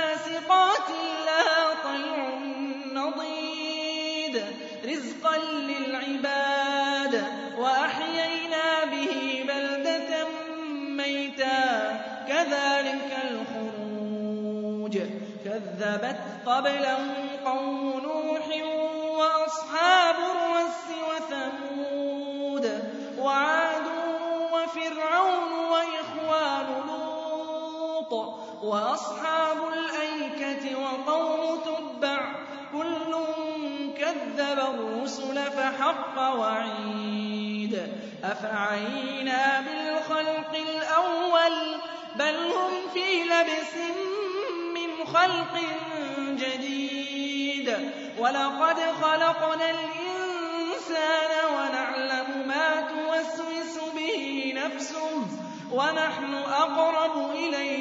باسقات لها طلع نضيد رزقا للعباد. وأحيينا به بلدة ميتا كذلك الخروج. كذبت قبلهم قوم نوح وأصحاب الرس وثمود وعاد وفرعون وإخوان لوط وأصحاب الأيكة وقوم تبع كل كذب الرسل فحق وعيد أفعينا بالخلق الأول بل هم في لبس من خلق جديد ولقد خلقنا الإنسان ونعلم ما توسوس به نفسه ونحن أقرب إليه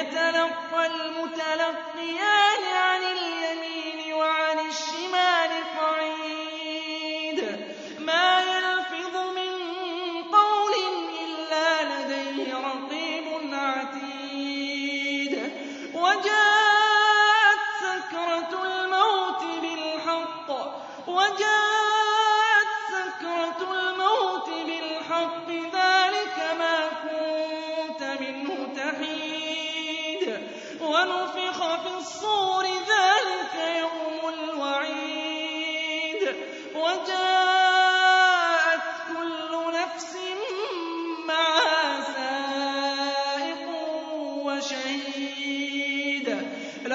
يتلقى المتلقيان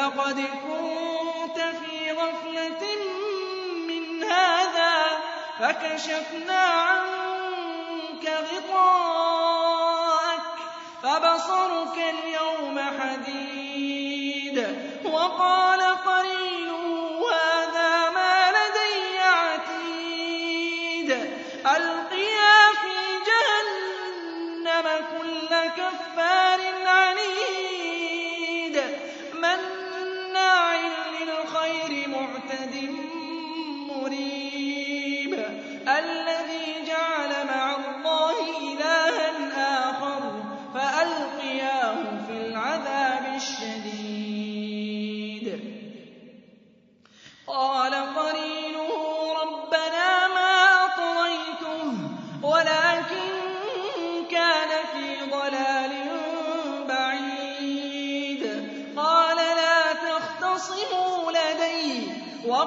لقد كنت في غفلة من هذا فكشفنا عنك غطاءك فبصرك اليوم حديد وقال قرينه هذا ما لدي عتيد ألقيا في جهنم كل كفار عنيد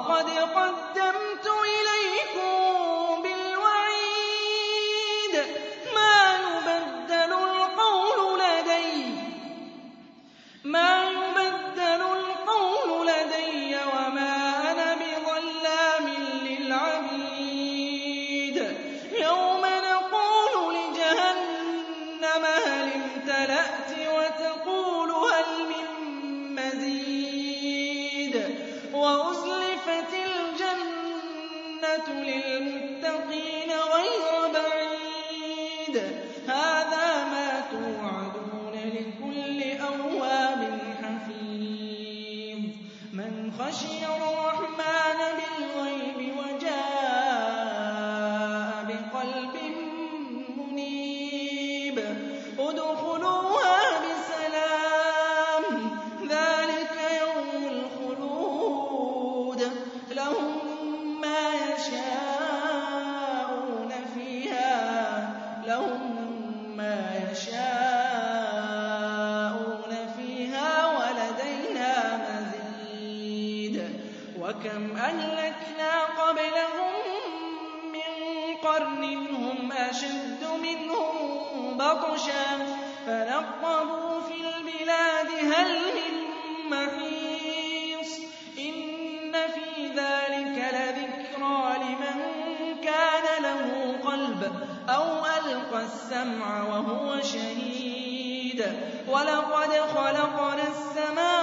وقد قدمت لِّلْمُتَّقِينَ غَيْرَ بَعِيدٍ. وَكَمْ أَهْلَكْنَا قَبْلَهُم مِّن قَرْنٍ هُمْ أَشَدُّ مِنْهُم بَطْشًا فَنَقَّبُوا فِي الْبِلَادِ هَلْ مِن مَّحِيصٍ إِنَّ فِي ذَٰلِكَ لَذِكْرَىٰ لِمَن كَانَ لَهُ قَلْبٌ أَوْ أَلْقَى السَّمْعَ وَهُوَ شَهِيدٌ وَلَقَدْ خَلَقْنَا السَّمَاوَاتِ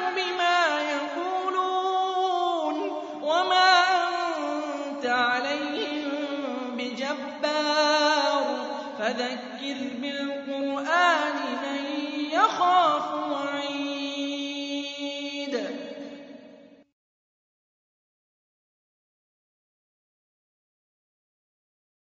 فَذَكِّرْ بِالْقُرْآنِ مَن يَخَافُ وَعِيدِ.